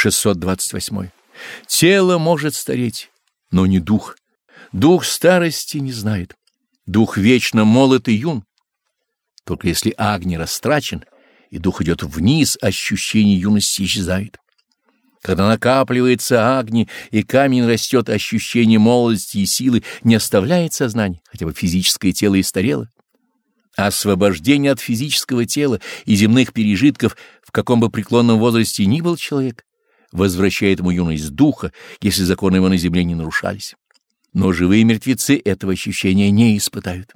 628. Тело может стареть, но не дух. Дух старости не знает. Дух вечно молод и юн. Только если огонь растрачен, и дух идет вниз, ощущение юности исчезает. Когда накапливается огни, и камень растет, ощущение молодости и силы не оставляет сознание, хотя бы физическое тело истарело. Освобождение от физического тела и земных пережитков, в каком бы преклонном возрасте ни был человек, возвращает ему юность духа, если законы его на земле не нарушались. Но живые мертвецы этого ощущения не испытают.